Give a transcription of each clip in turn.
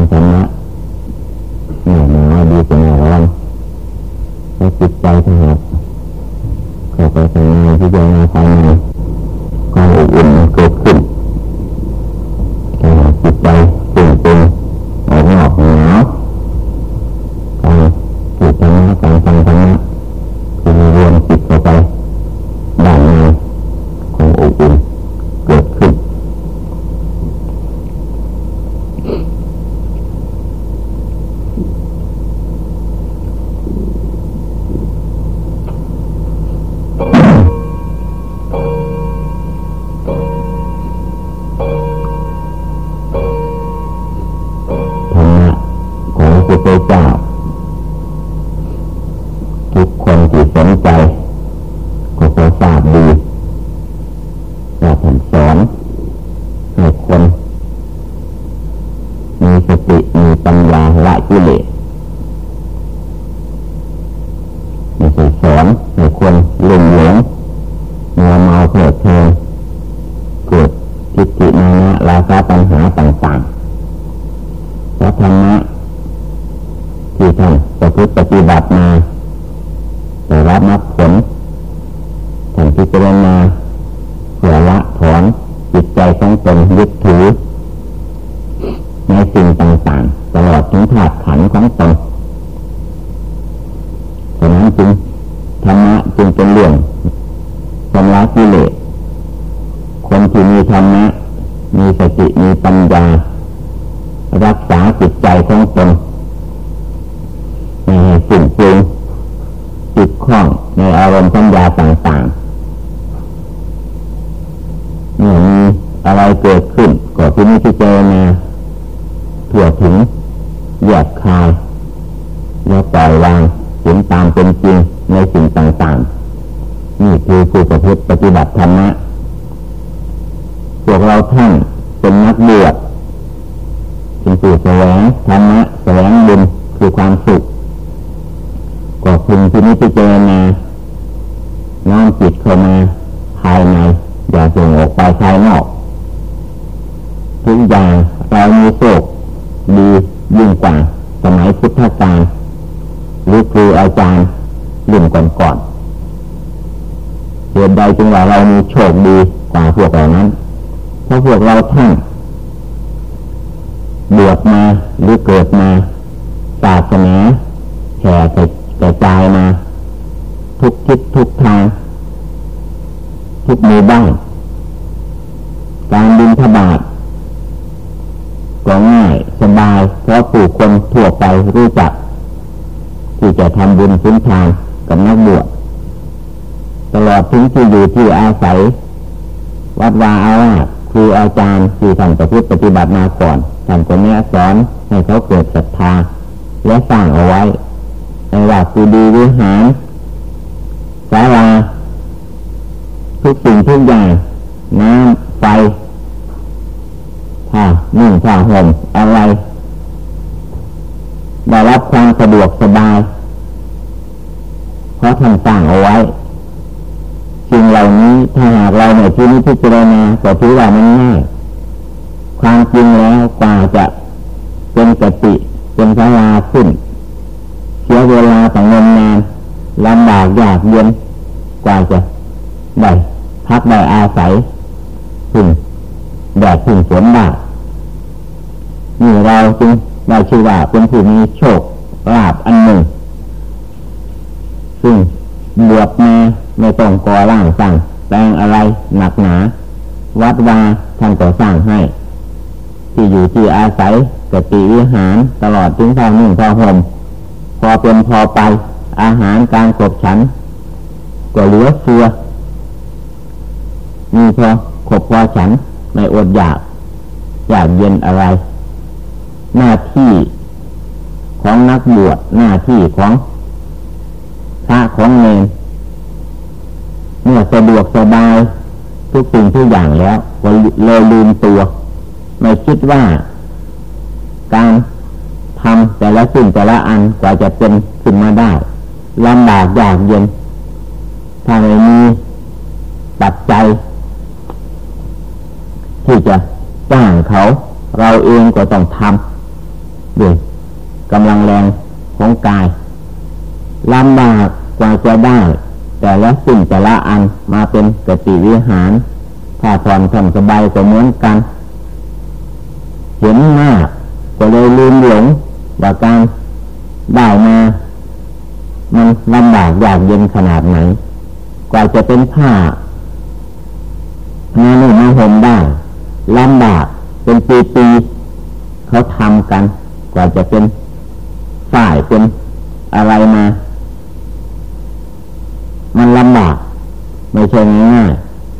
งธรรมะ นก็พิจิจารณาถั่วถึงแยกคายแล้วปล่อยวางเห็นตามเป็นจริงในสิ่งต่างๆ นี่คือผู้ประพฤติปฏิบัติธรรมะพวกเราท่านเป็นนักบวชเป็นผู้แสวงธรรมะแสวงบุญคือความสุขก็พึงที่นิพพานาน้อมจิตเข้ามาภายในอย่าส่งออกไปภายนอก ทุกอย่างเรามีโชคดียิ่งกว่าสมัยพุทธกาลหรือครูอาจารย์รุ่นก่อนๆเหตุใดจึงว่าเรามีโชคดีกว่าพวกเหล่านั้น เพราะพวกเราท่านบวชมาหรือเกิดมาศาสนาแผ่กระจายมา ทุกทิศทุกทางทุกมู่บ้านการบินทบาทก็ง่ายสบาย เพราะ ผู้คนทั่วไปรู้จัก ที่จะทำบุญสุนทานกับนักบวชตลอดถึงที่อยู่ที่อาศัย วัดวาอาวาสครูอาจารย์ที่ท่านประพฤติปฏิบัติมาก่อนท่านคนนี้สอนให้เขาเกิดศรัทธา และสร้างเอาไว้ในว่าคือดีวิหารศาลาทุกสิ่งทุกอย่างน้ำไฟผ้าหนุ่งผ้าห่มอะไร รับความสะดวกสบาย เพราะท่านสร้างเอาไว้สิ่งเหล่านี้ถ้าหากเราในที่นี้พิจารณาก็ถือว่ามันง่ายความจริงแล้วกว่าจะเป็นกติ เป็นพลาขึ้นเสียเวลาต่างเงินนานลำบากยากเย็นกว่าจะได้พักได้อาศัยถึงแดดถึงฝนได้นี่เราจึง ได้ชื่อว่าเป็นผู้มีโชคลาภอันหนึ่ง ซึ่งบวชมาไม่ต้องก่อร่างสร้างแปลงอะไรหนักหนา วัดวาท่านก็สร้างให้ ที่อยู่ที่อาศัยกติวิหารตลอดถึงทางนึ่งพอห่มพอเป็นพอไป อาหารการขบฉัน ก็เหลือเฟือมีพอขบพอฉันไม่อดอยาก อยากเย็นอะไร หน้าที่ของนักบวชหน้าที่ของพระของเนรเมื่อสะดวกสบายทุกสิ่งทุกอย่างแล้วก็เลยลืมตัว ไม่คิดว่า การทำแต่ละสิ่งแต่ละอันกว่าจะเป็นขึ้นมาได้ลำบากยากเย็นถ้าไม่มีปัจจัยที่จะจ้างเขา เราเองก็ต้องทำ ด้วยกำลังแรงของกายลำบากกว่าจะได้ แต่ละสิ่งแต่ละอันมาเป็นกติวิหารถ้าผ่อนผ่อนสบายก็เหมือนกัน เห็นมากก็เลยลืมหลงว่าการได้มา มันลำบากอยากเย็นขนาดไหน กว่าจะเป็นผ้ามาหนุ่มมาห่มได้ลำบากเป็นปีๆเขาทำกัน กว่าจะเป็นฝ่ายเป็นอะไรมา มันลำบากไม่ใช่ง่าย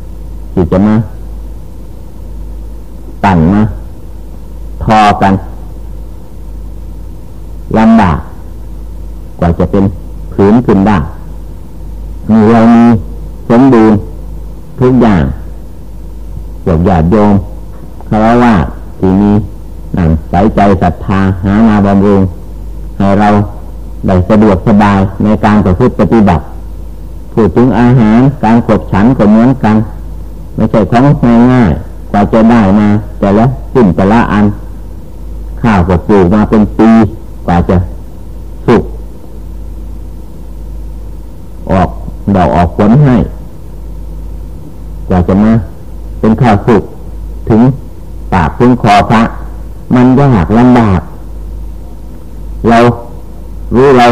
ๆที่จะมาตั้งมาทอกันลำบากกว่าจะเป็นผืนขึ้นได้มีเรามีสมบูรณ์ทุกอย่างหยาดหยาดโยมคารวะที่มี หนังใสใจศรัทธาหามาบำรุงให้เราได้สะดวกสบายในการประพฤติปฏิบัติพูดถึงอาหารการขบฉันก็เหมือนกัน ไม่ใช่ของง่ายๆกว่าจะได้มา แต่ละสิ่งแต่ละอัน ข้าวก็ปลูกมาเป็นปีกว่าจะสุกออกดอกออกผลให้ กว่าจะมาเป็นข้าวสุกถึงปากถึงคอพระ มันยากลำบาก เรารู้เรา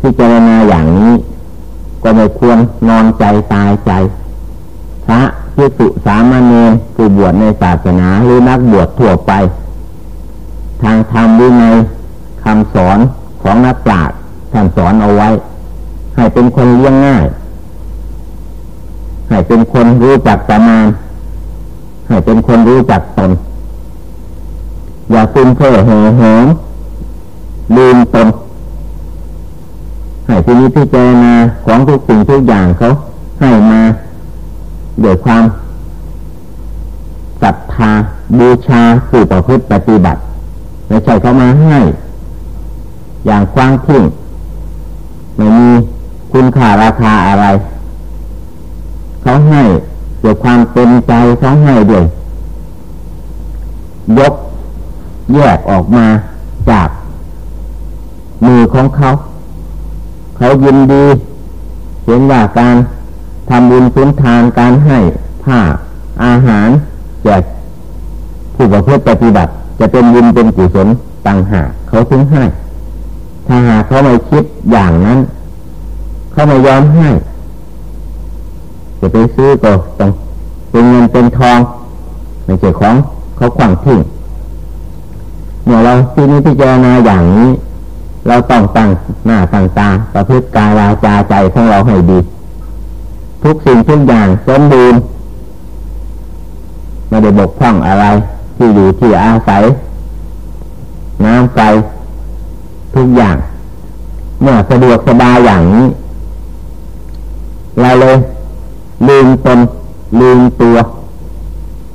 พิจารณาอย่างนี้ ก็ไม่ควรนอนใจตายใจ พระพิสุสามเณรผู้บวชในศาสนาหรือนักบวชทั่วไป ทางธรรมวินัยคำสอนของนักปราชญ์ท่านสอนเอาไว้ ให้เป็นคนเลี้ยงง่าย ให้เป็นคนรู้จักประมาณ ให้เป็นคนรู้จักตน อย่าฟุ้งเฟ้อเห่อเหิมลืมตนให้ที่นี้พิจารณาของทุกสิ่งทุกอย่างเขาให้มาด้วยความศรัทธาบูชาสู่ประพฤติปฏิบัติไม่ใช่เขามาให้ อย่างกว้างทิ้งไม่มีคุณค่าราคาอะไร เขาให้ด้วยความเต็มใจเขาให้ด้วยยก แยกออกมาจากมือของเขา เขายินดี เห็นว่าการทำบุญสุนทานการให้ผ้าอาหารแจกผู้ประพฤติปฏิบัติ จะเป็นบุญเป็นกุศลต่างหากเขาถึงให้ ถ้าหากเขาไม่คิดอย่างนั้น เขาไม่ยอมให้ จะไปซื้อก็ต้องเป็นเงินเป็นทอง ไม่ใช่ของเขาขวางทิ้ง เมื่อเราที่นี้พิจารณาอย่างนี้ เราต้องตั้งหน้าตั้งตาประพฤติกายวาจาใจของเราให้ดี ทุกสิ่งทุกอย่างสมบูรณ์ไม่ได้บกพร่องอะไร ที่อยู่ที่อาศัย น้ำไฟทุกอย่าง เมื่อสะดวกสบายอย่างนี้เราเลยลืมตนลืมตัว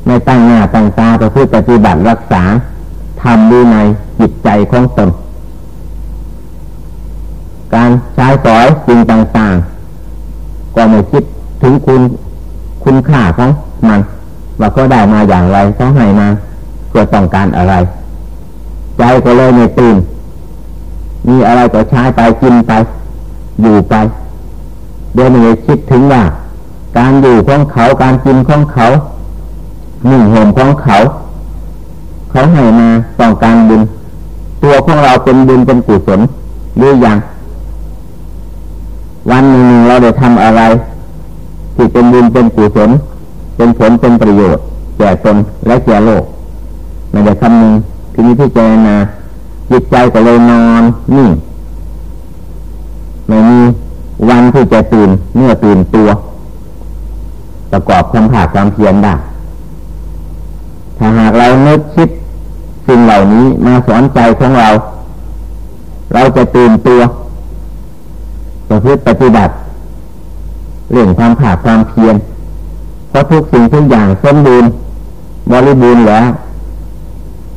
ในตั้งหน้าตั้งตาประพฤติปฏิบัติรักษา ทำดูในจิตใจของตน การใช้สอยสิ่งต่างๆ ก็ไม่คิดถึงคุณคุณค่าของมันว่าเขาได้มาอย่างไรเขาให้มาเพื่อต้องการอะไร ใจก็เลยไม่ตื่นมีอะไรก็ใช้ไปกินไป อยู่ไปเดี๋ยวไม่คิดถึงว่า การอยู่ของเขาการกินของเขาหนึ่งห่มของเขา เขาให้มาต้องการบุญ ตัวของเราเป็นบุญเป็นกุศลหรือยังวันหนึ่งเราได้ทำอะไร ที่เป็นบุญเป็นกุศลเป็นผลเป็นประโยชน์แก่ตนและแก่โลกไม่ได้คำนึงทีนี้ที่เจนาจิตใจก็เลยนอนนิ่งไม่มีวันที่จะตื่นเมื่อตื่นตัว ประกอบความผาดความเพียรได้ถ้าหากเรานึกคิด สิ่งเหล่านี้มาสอนใจของเรา เราจะตื่นตัวประพฤติปฏิบัติเรื่องความผาดความเพียรเพราะทุกสิ่งทุกอย่างสมบูรณ์บริบูรณ์แล้ว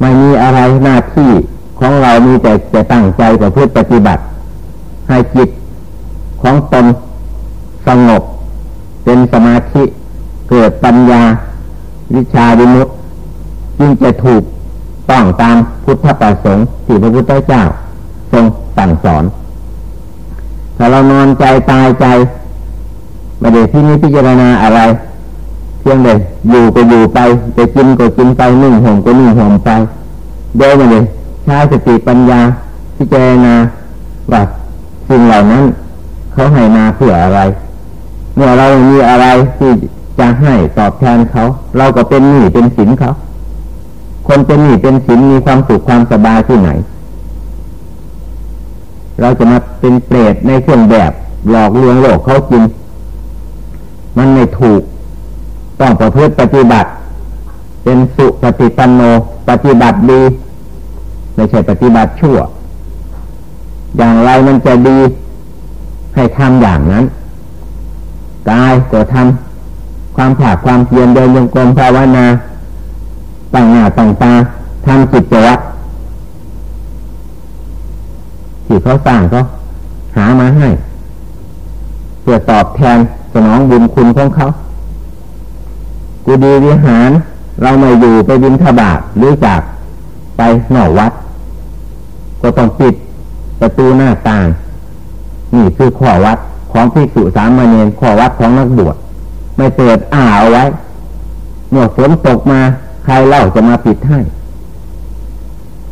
ไม่มีอะไรหน้าที่ของเรามีแต่จะตั้งใจประพฤติปฏิบัติ ให้จิตของตนสงบ เป็นสมาธิเกิดปัญญา วิชาวิมุตจึงจะถูก ต้องตามพุทธประสงค์ที่พระพุทธเจ้าทรงสั่งสอน ถ้าเรานอนใจตายใจไม่ได้ที่นี้พิจารณาอะไรเพียงเลยอยู่ก็อยู่ไปจะกินก็กินไปนึ่งห่มก็นึ่งห่มไปเดินมาเลยใช้สติปัญญาพิจารณาว่าสิ่งเหล่านั้น เขาให้มาเพื่ออะไร เมื่อเรามีอะไรที่จะให้ตอบแทนเขา เราก็เป็นหนี้เป็นสินเขา คนเป็นหนี้เป็นสินมีความสุขความสบายที่ไหน เราจะมาเป็นเปรตในเครื่องแบบหลอกลวงโลกเขากิน มันไม่ถูก ต้องประพฤติปฏิบัติ เป็นสุปฏิปันโน ปฏิบัติดีไม่ใช่ปฏิบัติชั่ว อย่างไรมันจะดีให้ทำอย่างนั้นกายก็ทำความผาดความเพียรเดินยงกลมภาวนา ตั้งหน้าตั้งตาทำจิตวัตรที่เขาสร้างก็หามาให้ เพื่อตอบแทนสนองบุญคุณของเขา กูดีวิหาร เราไม่อยู่ไปบินทบาทหรือจากไปหน่อกวัด ก็ต้องปิดประตูหน้าต่าง นี่คือข้อวัดของพิสุสามเณรข้อวัดของนักบวชไม่เปิดอ่าเอาไว้ เมื่อฝนตกมา ใครเล่าจะมาปิดให้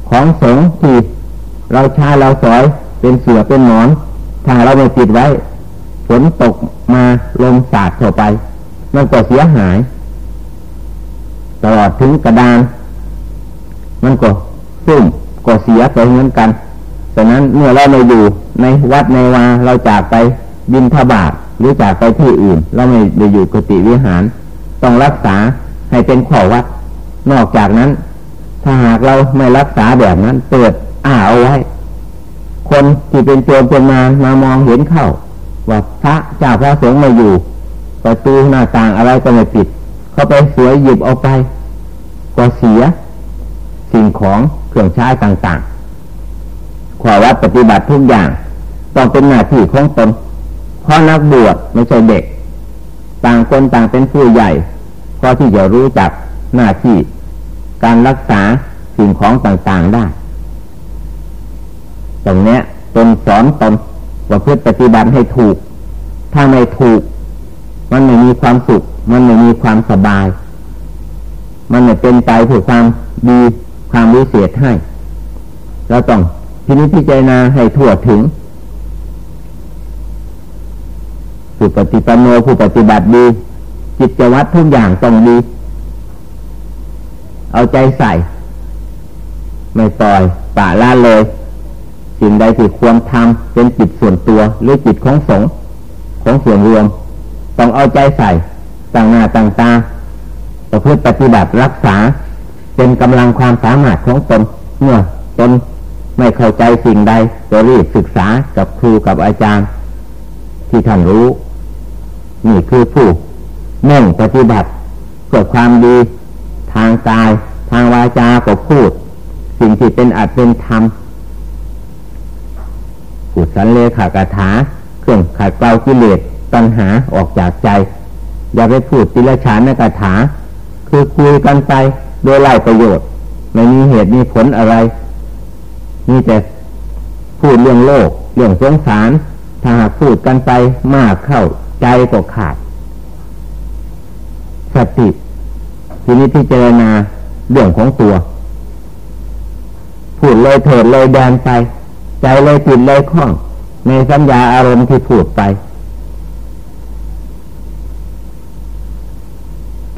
ของสงที่เราชาเราสอยเป็นเสือเป็นหนอน ถ้าเราไม่ปิดไว้ฝนตกมาลมสาดเข้าไป มันก็เสียหาย ตลอดถึงกระดาน มันก็ซุ่มก็เสียไปเหมือนกันฉะนั้นเมื่อเราไม่อยู่ในวัดในวาเราจากไปบินทบาทหรือจากไปที่อื่น เราไม่ได้อยู่กุฏิวิหาร ต้องรักษาให้เป็นข้อวัด นอกจากนั้น ถ้าหากเราไม่รักษาแบบนั้น เปิดอ่าเอาไว้ คนที่เป็นโจรเป็นมามามองเห็นเข้า ว่าพระเจ้าพระสงฆ์มาอยู่ ประตูหน้าต่างอะไรก็ไม่ปิด เขาไปสวยหยิบเอาไปก็เสีย สิ่งของเครื่องใช้ต่างๆขอวัดปฏิบัติทุกอย่างต้องเป็นหน้าที่ของตนเพราะนักบวชไม่ใช่เด็ก ต่างคนต่างเป็นผู้ใหญ่พอที่จะรู้จักหน้าที่ การรักษาสิ่งของต่างๆได้ ตรงนี้ตนสอนตนว่าเพื่อปฏิบัติให้ถูก ถ้าไม่ถูก มันไม่มีความสุข มันไม่มีความสบาย มันไม่เป็นไปเพื่อความดีความวิเศษให้เราต้องทีนี้พิจารณาให้ทั่วถึงผู้ปฏิปันโนผู้ปฏิบัติดี จิตวัตรทุกอย่างต้องดี เอาใจใส่ ไม่ปล่อยป่าละเลย สิ่งใดที่ควรทำเป็นจิตส่วนตัวหรือจิตของสงฆ์ของส่วนรวม ต้องเอาใจใส่ต่างหน้าต่างตาประพฤติปฏิบัติรักษา เป็นกำลังความสามารถของตนเมื่อตนไม่เข้าใจสิ่งใดก็รีบศึกษากับครูกับอาจารย์ ที่ท่านรู้ นี่คือผู้มุ่งปฏิบัติเกิดความดี ทางกาย ทางวาจาก็พูด สิ่งที่เป็นอัตเป็นธรรมพูดสันเลขากถาเครื่องขัดเกลากิเลสตัณหาออกจากใจ อย่าไปพูดติลฉานในกถา คือคุยกันไปโดยไล่ประโยชน์ ไม่มีเหตุมีผลอะไร มีแต่พูดเรื่องโลก เรื่องสงสาร ถ้าหากพูดกันไปมากเข้าใจก็ขาดสติ ทีนี้พิจารณาเรื่องของตัว พูดเลยเถิดเลยแดนไป ใจเลยติดเลยคล้อง ในสัญญาอารมณ์ที่พูดไป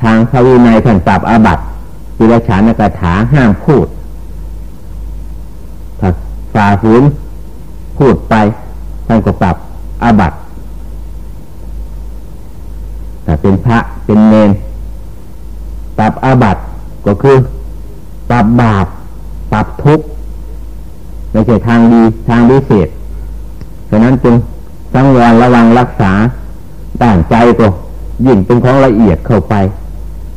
ทางพระวินัยท่านปรับอาบัติปิรชานกถาห้ามพูดฝ่าฝืนพูดไปท่านก็ปรับอาบัติแต่เป็นพระเป็นเนน ปรับอาบัติก็คือปรับบาปปรับทุกข์ไม่ใช่ทางดีทางวิเศษฉะนั้นจึงสังวรระวังรักษาด้านใจก็ยิ่งเป็นของละเอียดเข้าไป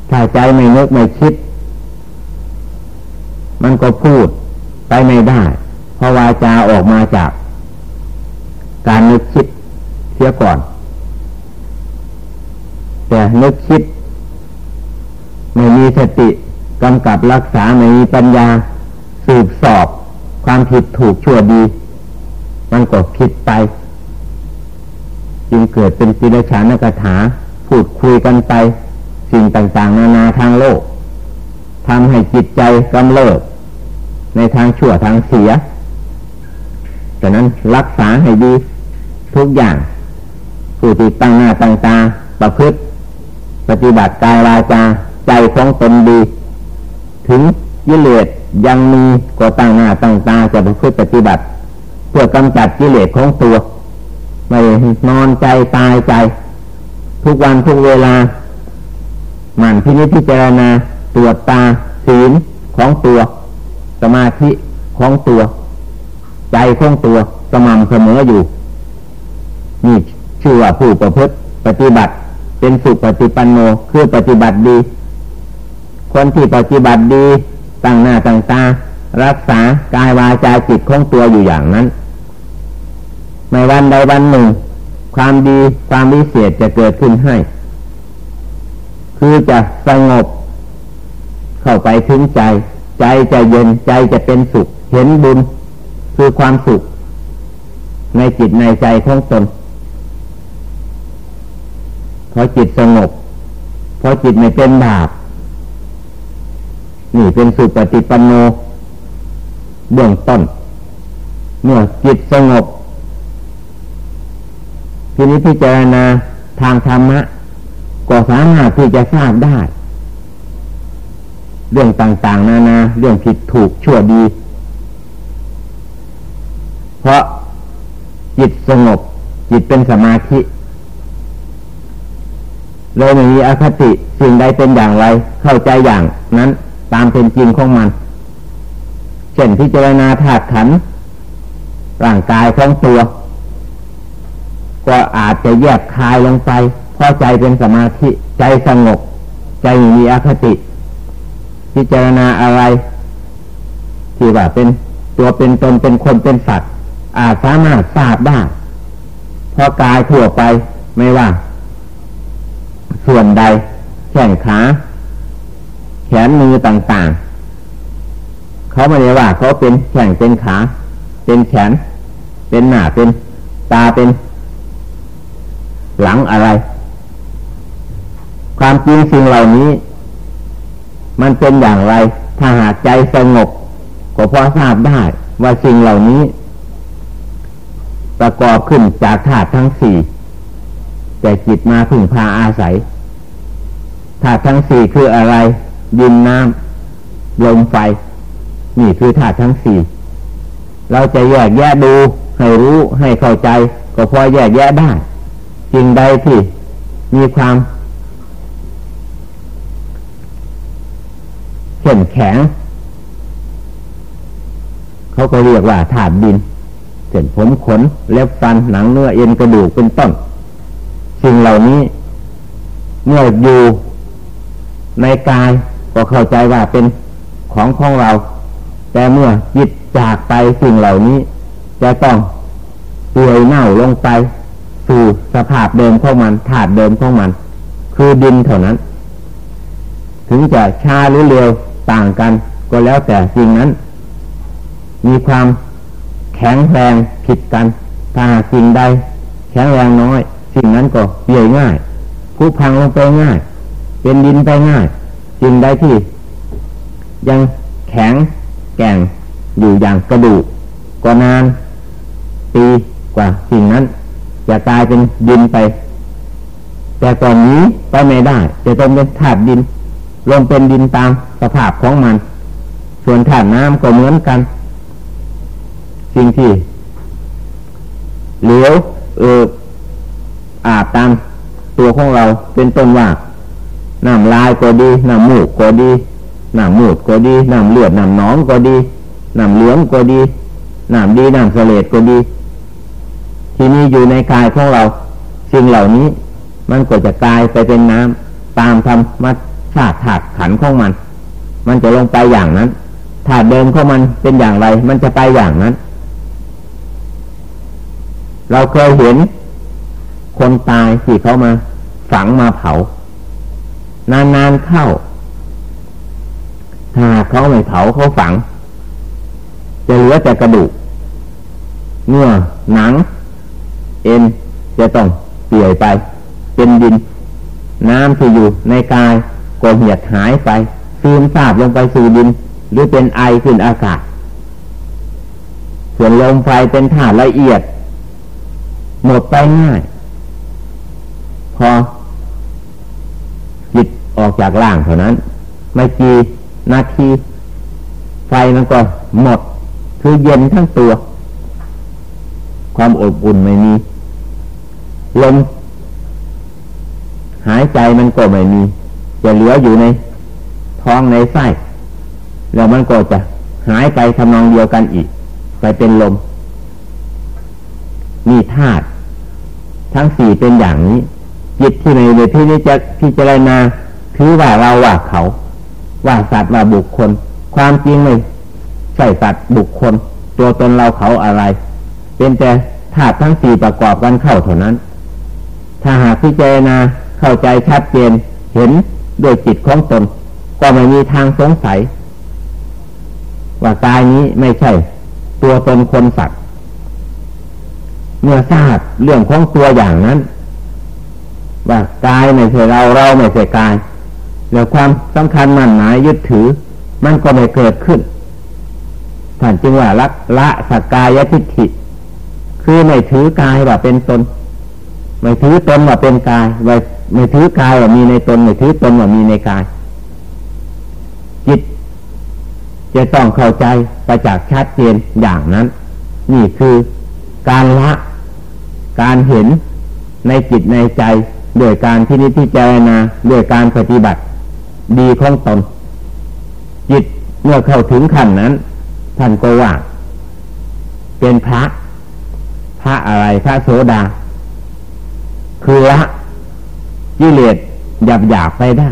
ถ้าใจไม่นึกไม่คิด มันก็พูดไปไม่ได้ เพราะวาจาออกมาจาก การนึกคิดเสียก่อน แต่นึกคิด ไม่มีสติกำกับรักษาไม่มีปัญญา สืบสอบความผิดถูกชั่วดี มันก็คิดไป จึงเกิดเป็นปิรชานกถา พูดคุยกันไป สิ่งต่างๆ นานาทางโลกทำให้จิตใจกำเริบในทางชั่วทางเสียดังนั้นรักษาให้ดี ทุกอย่างผู้ที่ตั้งหน้าตั้งตาประพฤติ ปฏิบัติกายวาจา ใจของตนดี ถึงยิเลสยังมีก็ตั้งหน้าตั้งตาจะไปพฤติปฏิบัติ เพื่อกำจัดกิเลสของตัว ไม่นอนใจตายใจ ทุกวันทุกเวลาหมั่นพินิจพิจารณาตรวจตาศีลของตัว สมาธิของตัว ใจของตัวสม่ำเสมออยู่ นี่ชื่อว่าผู้ประพฤติปฏิบัติ เป็นสุปฏิปันโนคือปฏิบัติดี คนที่ปฏิบัติดีตั้งหน้าตั้งตา รักษากายวาจาจิตของตัวอยู่อย่างนั้น ในวันใดวันหนึ่ง ความดีความวิเศษจะเกิดขึ้นให้ คือจะสงบ เข้าไปถึงใจ ใจจะเย็นใจจะเป็นสุข เห็นบุญคือความสุข ในจิตในใจของตนพอจิตสงบพอจิตไม่เป็นบาป นี่เป็นสุปฏิปันโนเบื้องต้น เมื่อจิตสงบทีนี้พิจารณาทางธรรมะ ก็สามารถที่จะทราบได้ เรื่องต่างๆ นานาเรื่องผิดถูกชั่วดี เพราะจิตสงบ จิตเป็นสมาธิเลยไม่มีอคติสิ่งใดเป็นอย่างไร เข้าใจอย่างนั้น ตามเป็นจริงของมัน เช่นพิจารณาธาตุขันร่างกายของตัว ก็อาจจะแยกคายลงไปพอใจเป็นสมาธิใจสงบ ใจมีอคติ พิจารณาอะไร ที่ว่าเป็นตัวเป็นตนเป็นคนเป็นสัตว์ อาจสามารถทราบได้พอกายทั่วไปไม่ว่า ส่วนใดแขนขา นมือต่างๆ เขาไม่ได้ว่าเขาเป็นแขนเป็นขา เป็นแขน เป็นหน้าเป็นตาเป็น หลังอะไร ความจริงสิ่งเหล่านี้ มันเป็นอย่างไร ถ้าหากใจสงบก็พอทราบได้ว่าสิ่งเหล่านี้ ประกอบขึ้นจากธาตุทั้งสี่แต่จิตมาพึ่งพาอาศัยธาตุทั้งสี่คืออะไร ดินน้ำลมไฟ นี่คือธาตุทั้งสี่ เราจะแยกแยะดู ให้รู้ให้เข้าใจ ก็พอแยกแยะได้สิ่งใดที่มีความเข้มแข็ง เขาก็เรียกว่าธาตุดินเส้นผมขนเล็บฟันหนังเนื้อเอ็นกระดูกเป็นต้น สิ่งเหล่านี้ เมื่ออยู่ในกาย ก็เข้าใจว่าเป็นของของเรา แต่เมื่อจิตจากไปสิ่งเหล่านี้ จะต้องเปื่อยเน่าลงไป สู่สภาพเดิมของมันถาดเดิมของมัน คือดินเท่านั้น ถึงจะชาหรือเร็วต่างกัน ก็แล้วแต่สิ่งนั้น มีความแข็งแรงผิดกันถ้าสิ่งใดแข็งแรงน้อย สิ่งนั้นก็เยื่อยง่ายผู้พังลงไปง่าย เป็นดินไปง่าย สิ่งใดที่ยังแข็งแก่งอยู่อย่างกระดูกก็นานปีกว่าสิ่งนั้นจะกลายเป็นดินไป แต่ก่อนนี้ไปไม่ได้ จะต้องเป็นถาดดิน ลงเป็นดินตามสภาพของมัน ส่วนถาดน้ำก็เหมือนกัน สิ่งที่เหลวเอออาบตามตัวของเราเป็นต้นว่า น้ำลายก็ดี น้ำมูกก็ดี น้ำมูดก็ดี น้ำเลือด น้ำน้องก็ดี น้ำเหลืองก็ดี น้ำดี น้ำเสลดก็ดี ที่นี่อยู่ในกายของเรา สิ่งเหล่านี้ มันก็จะกลายไปเป็นน้ำตามธรรมชาติถาดขันของมัน มันจะลงไปอย่างนั้นถาดเดิมของมันเป็นอย่างไร มันจะไปอย่างนั้น เราเคยเห็นคนตายที่เขามาฝังมาเผา นานๆเข้า ถ้าเขาไม่เผาเขาฝัง จะเหลือแต่กระดูกเนื้อหนัง เอ็นจะต้องเปลี่ยไป เป็นดิน น้ำที่อยู่ในกายก็เหียดหายไปซึมซาบลงไปสู่ดิน หรือเป็นไอขึ้นอากาศ ส่วนลมไฟเป็นธาตุละเอียด หมดไปง่าย พอ ออกจากร่างเท่านั้น ไม่กี่นาทีไฟมันก็หมด คือเย็นทั้งตัว ความอบอุ่นไม่มีลมหายใจมันก็ไม่มี จะเหลืออยู่ในท้องในไส้แล้วมันก็จะหายไปทำนองเดียวกันอีก ไปเป็นลม มีธาตุทั้งสี่เป็นอย่างนี้ จิตที่ในเวทีนี้จะพิจารณา ถือว่าเราว่าเขา ว่าสัตว์ว่าบุคคล ความจริงไม่ใช่สัตว์บุคคล ตัวตนเราเขาอะไร เป็นแต่ธาตุทั้งสี่ประกอบกันเข้าเท่านั้น ถ้าหากพิจารณาเข้าใจชัดเจนเห็นด้วยจิตของตน ก็ไม่มีทางสงสัย ว่ากายนี้ไม่ใช่ ตัวตนคนสัตว์เมื่อทราบเรื่องของตัวอย่างนั้น ว่ากายไม่ใช่เราเราไม่ใช่กาย แล้วความสำคัญมั่นหมายยึดถือ มันก็ไม่เกิดขึ้นท่านจึงว่าละละสักกายทิฏฐิ คือไม่ถือกายว่าเป็นตน ไม่ถือตนว่าเป็นกายไม่ไม่ถือกายว่ามีในตน ไม่ถือตนว่ามีในกาย จิต จะต้องเข้าใจประจักษ์ชัดเจนอย่างนั้น นี่คือการละ การเห็นในจิตในใจ โดยการที่นิพพานาโดยการปฏิบัติ ดีของตน จิตเมื่อเข้าถึงขั้นนั้น ท่านก็ว่า เป็นพระ พระอะไรพระโสดา คือละกิเลสหยาบหยาบไปได้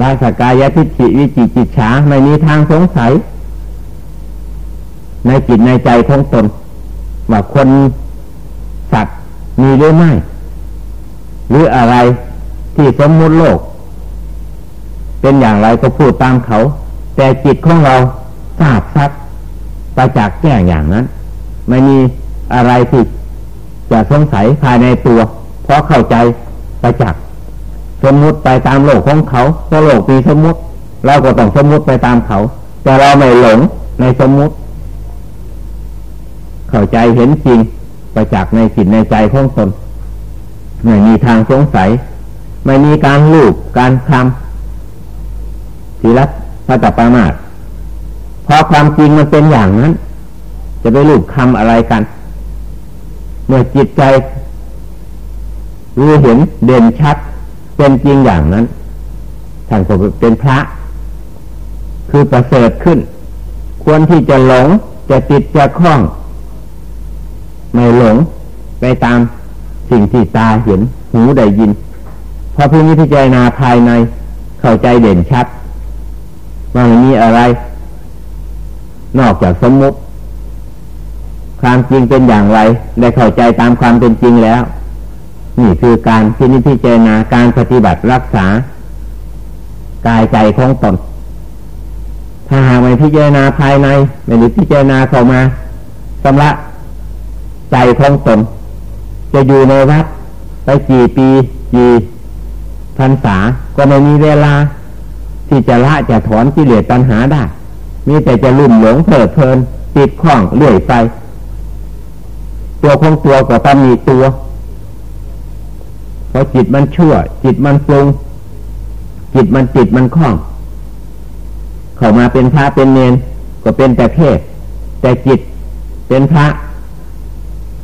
ละสกายทิฏฐิวิจิจิตฉาไม่มีทางสงสัย ในจิตในใจของตน ว่าคนสัตว์มีหรือไม่ หรืออะไรที่สมมุติโลก เป็นอย่างไรก็พูดตามเขา แต่จิตของเราทราบซักไปจากแจ้งอย่างนั้น ไม่มีอะไรที่จะสงสัยภายในตัว เพราะเข้าใจประจักษ์สมมุติไปตามโลกของเขาเพราะโลกมีสมมุติเราก็ต้องสมมุติไปตามเขา แต่เราไม่หลงในสมมุติ เข้าใจเห็นจริงประจักษ์ในจิตในใจของตนไม่มีทางสงสัย ไม่มีการลูกการทำ ศีลพระตปามาตพอความจริงมันเป็นอย่างนั้น จะไปลูกคำอะไรกัน เมื่อจิตใจรู้เห็นเด่นชัด เป็นจริงอย่างนั้นท่านก็เป็นพระ คือประเสริฐขึ้น ควรที่จะหลงจะติดจะคล้อง ไม่หลงไปตามสิ่งที่ตาเห็นหูได้ยินพอพิพิจารณาภายในเข้าใจเด่นชัด ว่าไม่มีอะไร นอกจากสมมุติ ความจริงเป็นอย่างไร ได้เข้าใจตามความเป็นจริงแล้ว นี่คือการที่นิพพานาการปฏิบัติรักษากายใจของตนถ้าหากไม่พิจารณาภายในไม่หรือพิจารณาเข้ามาสำระใจของตนจะอยู่ในวัดไปกี่ปีกี่พรรษาก็ไม่มีเวลา ที่จะละจะถอนกิเลสตัณหาได้ มีแต่จะลุ่มหลงเผิดเพลินติดข้องเลื่อยไป ตัวของตัวก็ตำหนิตัวพอจิตมันชั่ว จิตมันปรุง จิตมันจิตมันคล้อง เข้ามาเป็นพระเป็นเนนก็เป็นแต่เพศ แต่จิตเป็นพระ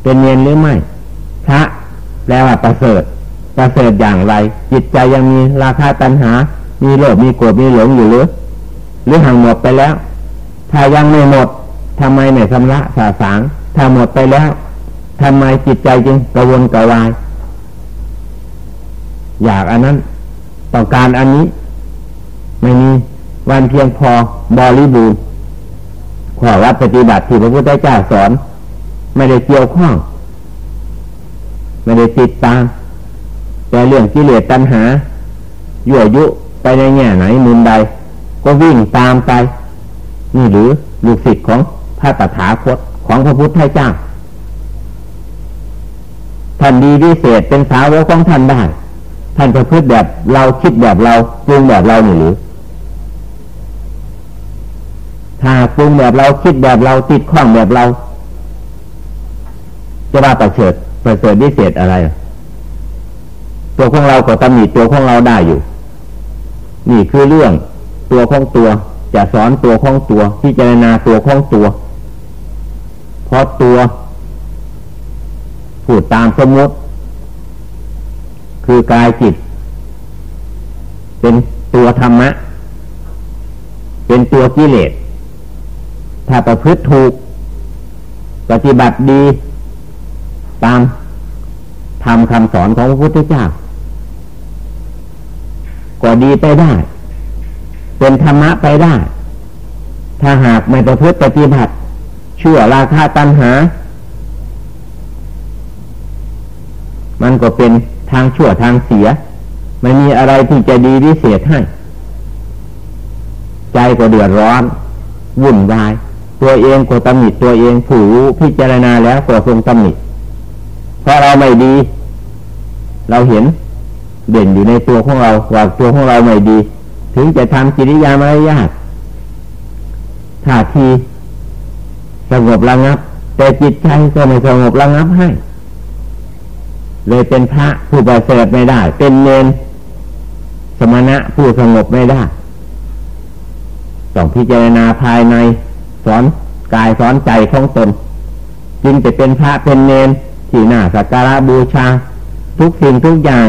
เป็นเนนหรือไม่ พระแปลว่าประเสริฐประเสริฐอย่างไร จิตใจยังมีราคาตัณหา มีโลภมีโกรธมีหลงอยู่หรือหรือห่างหมดไปแล้ว ถ้ายังไม่หมดทำไมไม่ชำระสาสางถ้าหมดไปแล้วทำไมจิตใจจึงกระวนกระวาย อยากอันนั้นต้องการอันนี้ ไม่มีวันเพียงพอบริบูรณ์ขอวัดปฏิบัติที่พระพุทธเจ้าสอน ไม่ได้เกี่ยวข้องไม่ได้ติดตาม แต่เรื่องกิเลสตัณหา ยั่วยุ ไปในแง่ไหนมุมใด ก็วิ่งตามไป นี่หรือลูกศิษย์ของพระตถาคตของพระพุทธเจ้าท่านดีวิเศษเป็นสาวกของท่านได้ ท่านจะพูดแบบเราคิดแบบเราปรุงแบบเราหรือ ถ้าปรุงแบบเราคิดแบบเราติดข้องแบบเรา จะว่าประเสริฐประเสริฐวิเศษอะไร ตัวของเราก็ตำหนิตัวของเราได้อยู่ นี่คือเรื่องตัวของตัว จะสอนตัวของตัวพิจารณาตัวของตัวเพราะตัวพูดตามสมมติ คือกายจิต เป็นตัวธรรมะ เป็นตัวกิเลสถ้าประพฤติถูก ปฏิบัติดี ตามทำคำสอนของพระพุทธเจ้า ก็ดีไปได้ เป็นธรรมะไปได้ ถ้าหากไม่ประพฤติปฏิบัติชั่วราคาตัณหา มันก็เป็นทางชั่วทางเสีย ไม่มีอะไรที่จะดีวิเศษให้ ใจก็เดือดร้อน วุ่นวาย ตัวเองก็ตำหนิตัวเองผู้พิจารณาแล้วก็ทรงตำหนิเพราะเราไม่ดี เราเห็น เด่นอยู่ในตัวของเราว่าตัวของเราไม่ดี ถึงจะทำกิริยามารยาทท่าทีสงบระงับ แต่จิตใจก็ไม่สงบระงับให้ เลยเป็นพระผู้ประเสริฐไม่ได้ เป็นเนนสมณะผู้สงบไม่ได้ต้องพิจารณาภายในสอนกายสอนใจของตน จึงจะเป็นพระเป็นเนนที่น่าสักการะบูชา ทุกสิ่งทุกอย่าง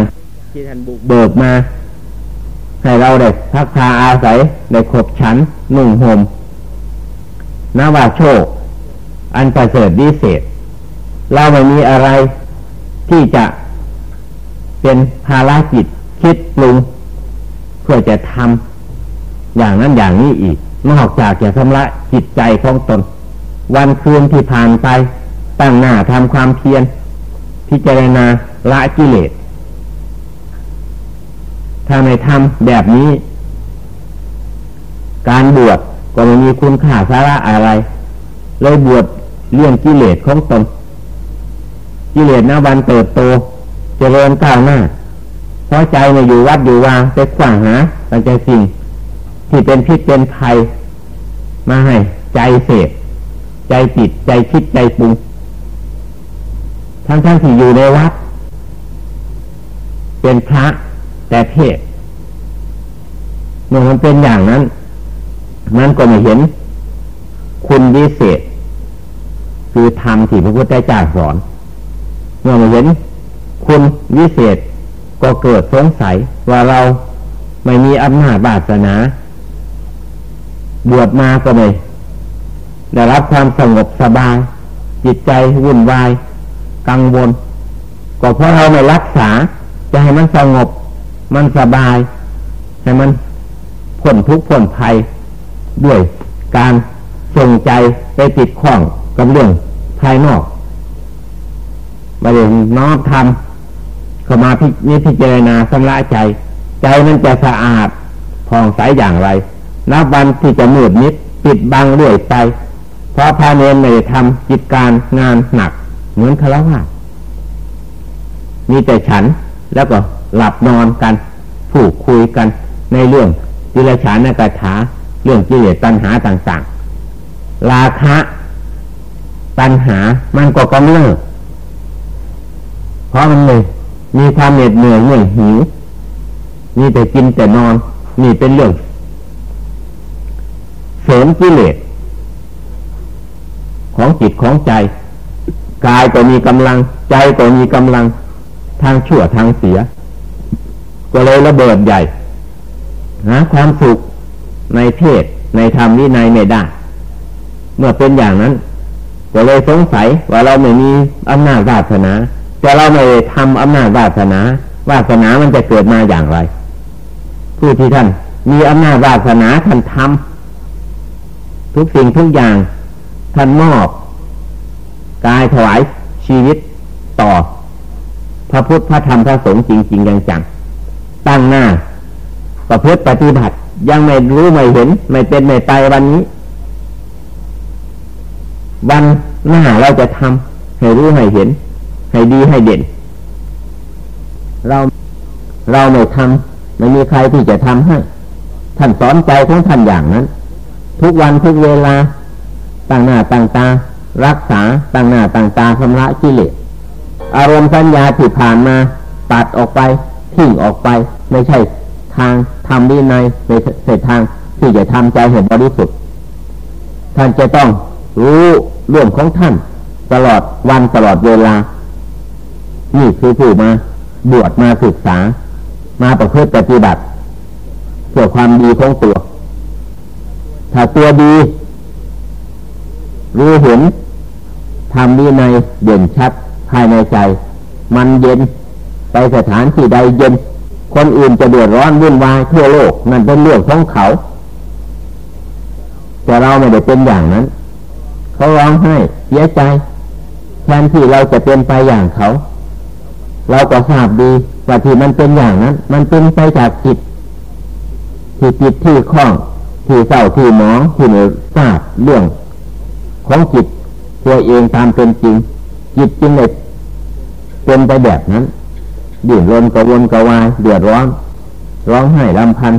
ที่ท่านบุกเบิกมา ให้เราได้พักพาอาศัยได้ขบฉันหนุ่งห่มนว่าโชค อันประเสริฐดีเศษ เราไม่มีอะไรที่จะเป็นภาระจิตคิดปรุงเพื่อจะทำอย่างนั้นอย่างนี้อีก นอกจากจะชำระจิตใจของตน วันคืนที่ผ่านไปตั้งหน้าทำความเพียรพิจารณาละกิเลส ถ้าไม่ทำแบบนี้ การบวชก็ไม่มีคุณค่าสาระอะไร เลยบวชเลี่ยงกิเลสของตน กิเลสหน้าวันเติบโตจเจริญก้าวหน้าเพราะใจมาอยู่วัดอยู่วางไปขวางหาปัจจัยสิ่ง ที่เป็นพิษเป็นภัย มาให้ ใจเสพใจติดใจคิดใจปรุงทั้งทั้งที่อยู่ในวัด เป็นพระ แต่เพศเมื่อมันเป็นอย่างนั้นมันก็ไม่เห็น คุณวิเศษ คือธรรมที่พระพุทธเจ้าสอน เมื่อมาเห็น คุณวิเศษก็เกิดสงสัยว่าเราไม่มีอำนาจบาสนา บวชมาก็ไม่ได้รับความสงบสบาย จิตใจวุ่นวาย กังวล ก็เพราะเราไม่รักษา จะให้มันสงบ มันสบายให้มันพ้นทุกข์พ้นภัยด้วยการส่งใจไปติดข้องกับเรื่องภายนอกมาเรียนน้อมทำเข้ามาพินิพิจารณาสำระใจ ใจมันจะสะอาดผ่องใสอย่างไรนับวันที่จะมืดมิดปิดบังเรื่อยไป เพราะพาเนนไม่ได้ทำกิจการงานหนัก เหมือนคารวะมีแต่ฉันแล้วก็ หลับนอนกันผูกคุยกันในเรื่องจิรฉานนกถาเรื่องกิเลสตัณหาต่าง ๆ ราคะตัณหามันก็กำเริบเพราะมันเลยมีความเหน็ดเหนื่อยเหนื่อยหิวมีแต่กินแต่นอนนี่เป็นเรื่องเสริมกิเลสของจิตของใจ กายก็มีกำลัง ใจก็มีกำลังทางชั่วทางเสีย ก็เลยระเบิดใหญ่หาความสุขในเพศในธรรมวินัยไม่ได้ เมื่อเป็นอย่างนั้น ก็เลยสงสัยว่าเราไม่มีอำนาจวาสนา แต่เราไม่ทำอำนาจวาสนาวาสนามันจะเกิดมาอย่างไร ผู้ที่ท่าน มีอำนาจวาสนาท่านทำทุกสิ่งทุกอย่าง ท่านมอบกายถวายชีวิตต่อ พระพุทธพระธรรมพระสงฆ์จริงๆจัง ตั้งหน้าประพฤติปฏิบัติ ยังไม่รู้ไม่เห็น ไม่เป็นไม่ไปวันนี้ วันหน้าเราจะทำให้รู้ให้เห็น ให้ดีให้เด่น เราเราไม่ทำไม่มีใครที่จะทำให้ท่านสอนใจของท่านอย่างนั้น ทุกวันทุกเวลาต่างหน้าต่างตา รักษาต่างหน้าต่างตาชำระกิเลสอารมณ์สัญญาที่ผ่านมาตัดออกไป ทิ้งออกไป ไม่ใช่ทางทำวินัยไม่ใช่ทางที่จะทำใจให้บริสุทธิ์ท่านจะต้องรู้เรื่องของท่าน ตลอดวันตลอดเวลา นี่คือผู้มา บวชมาศึกษา มาประพฤติปฏิบัติเพื่อความดีของตัว ถ้าตัวดี รู้เห็นทำวินัยเด่นชัดภายในใจ มันเย็น ไปสถานที่ใดเย็น คนอื่นจะเดือดร้อนวุ่นวายทั่วโลกนั่นเป็นเรื่องของเขา แต่เราไม่ได้เป็นอย่างนั้น เขาร้องไห้เสียใจแทนที่เราจะเป็นไปอย่างเขา เราก็ทราบดีว่าที่มันเป็นอย่างนั้น มันเป็นไปจากจิตที่จิตที่คล้องที่เศร้าที่หมองที่ไม่ทราบเรื่อง ของจิตตัวเองตามเป็นจริง จิตจริงเลยเป็นไปแบบนั้น ดิ้นรนกระวนกระวายเดือดร้อนร้องไห้ลำพัน